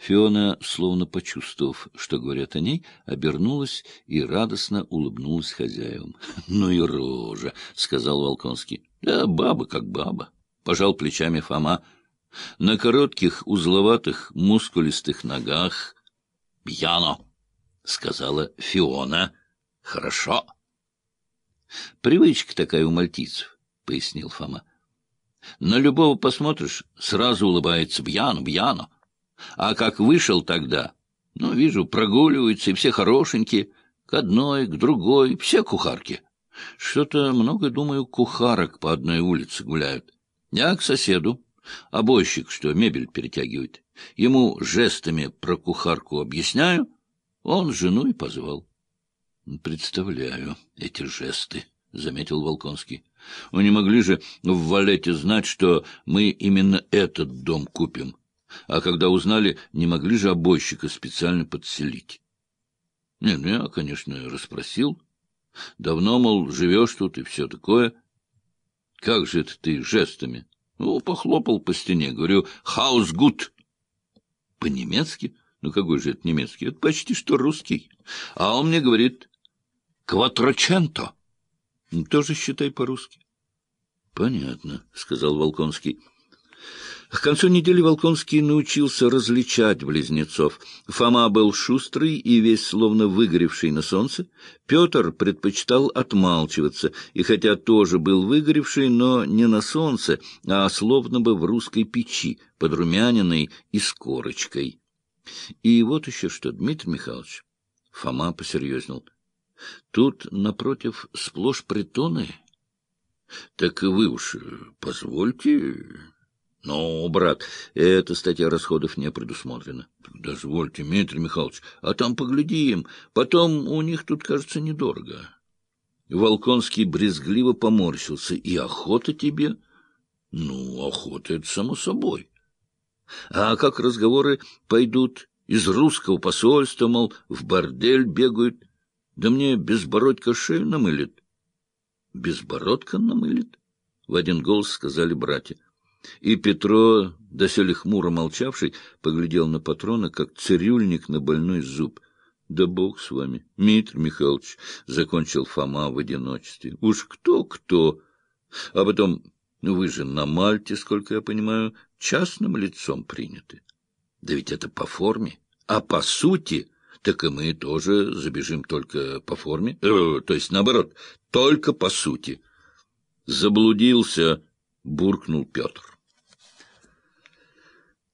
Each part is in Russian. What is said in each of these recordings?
Фиона, словно почувствовав, что говорят о ней, обернулась и радостно улыбнулась хозяевам. — Ну и рожа, — сказал Волконский. — Да баба как баба, — пожал плечами Фома. На коротких, узловатых, мускулистых ногах... — Пьяно, — сказала Фиона. — Хорошо. — Привычка такая у мальтийцев, — пояснил Фома. На любого посмотришь, сразу улыбается Бьяну, Бьяну. А как вышел тогда, ну, вижу, прогуливаются, и все хорошенькие, к одной, к другой, все кухарки. Что-то много, думаю, кухарок по одной улице гуляют. Я к соседу, обойщик, что мебель перетягивает. Ему жестами про кухарку объясняю, он жену и позвал. — Представляю эти жесты, — заметил Волконский. — Ну, не могли же в Валете знать, что мы именно этот дом купим. А когда узнали, не могли же обойщика специально подселить. Не, ну я, конечно, расспросил. Давно, мол, живешь тут и все такое. Как же это ты жестами? Ну, похлопал по стене, говорю, «Хаус гуд». По-немецки? Ну, какой же это немецкий? Это почти что русский. А он мне говорит, «Кватроченто». Тоже считай по-русски. — Понятно, — сказал Волконский. К концу недели Волконский научился различать близнецов. Фома был шустрый и весь словно выгоревший на солнце. Петр предпочитал отмалчиваться, и хотя тоже был выгоревший, но не на солнце, а словно бы в русской печи, подрумяненной и с корочкой. И вот еще что, Дмитрий Михайлович. Фома посерьезнел. Тут, напротив, сплошь притоны. Так вы уж позвольте... Но, брат, эта статья расходов не предусмотрена. Дозвольте, Дмитрий Михайлович, а там поглядим. Потом у них тут, кажется, недорого. Волконский брезгливо поморщился. И охота тебе? Ну, охота — это само собой. А как разговоры пойдут? Из русского посольства, мол, в бордель бегают. Да мне безбородька шею намылит. Безбородка намылит? В один голос сказали братья. И Петро, доселе хмуро молчавший, поглядел на патрона, как цирюльник на больной зуб. — Да бог с вами, Дмитрий Михайлович, — закончил Фома в одиночестве. — Уж кто-кто. А потом, ну вы же на Мальте, сколько я понимаю, частным лицом приняты. Да ведь это по форме, а по сути так и мы тоже забежим только по форме, э, то есть наоборот, только по сути. Заблудился, буркнул Петр.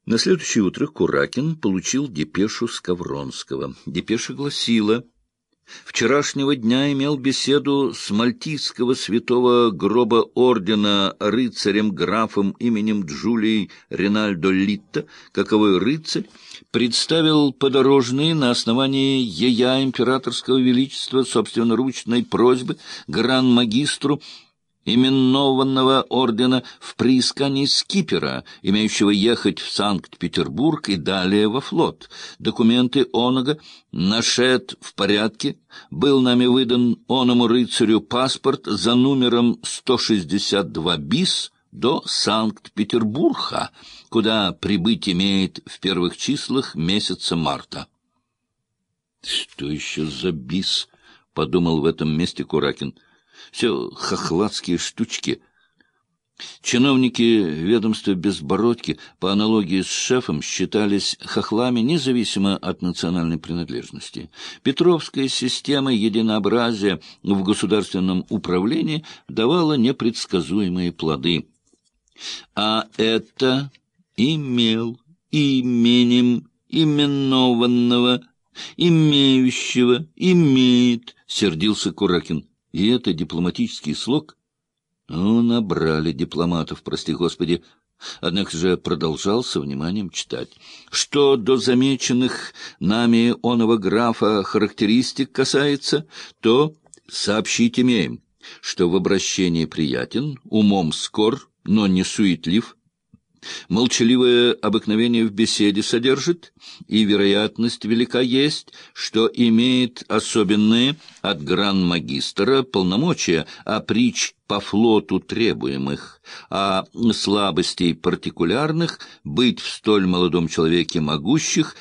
На следующее утро Куракин получил депешу Скавронского. Депеша гласила... Вчерашнего дня имел беседу с мальтийского святого гроба ордена рыцарем-графом именем Джулией Ринальдо Литта, каковой рыцарь представил подорожные на основании ея императорского величества собственноручной просьбы гран-магистру именованного ордена в приискании скипера, имеющего ехать в Санкт-Петербург и далее во флот. Документы онога нашед в порядке, был нами выдан оному рыцарю паспорт за номером 162 БИС до Санкт-Петербурга, куда прибыть имеет в первых числах месяца марта. — Что еще за БИС? — подумал в этом месте Куракин — все хохладские штучки. Чиновники ведомства Безбородки, по аналогии с шефом, считались хохлами независимо от национальной принадлежности. Петровская система единообразия в государственном управлении давала непредсказуемые плоды. А это имел именем именованного, имеющего, имеет, — сердился Куракин. И это дипломатический слог? Ну, набрали дипломатов, прости господи. Однако же продолжал со вниманием читать. Что до замеченных нами оного графа характеристик касается, то сообщить имеем, что в обращении приятен, умом скор, но не суетлив, Молчаливое обыкновение в беседе содержит, и вероятность велика есть, что имеет особенные от гран-магистра полномочия, а притч по флоту требуемых, а слабостей партикулярных быть в столь молодом человеке могущих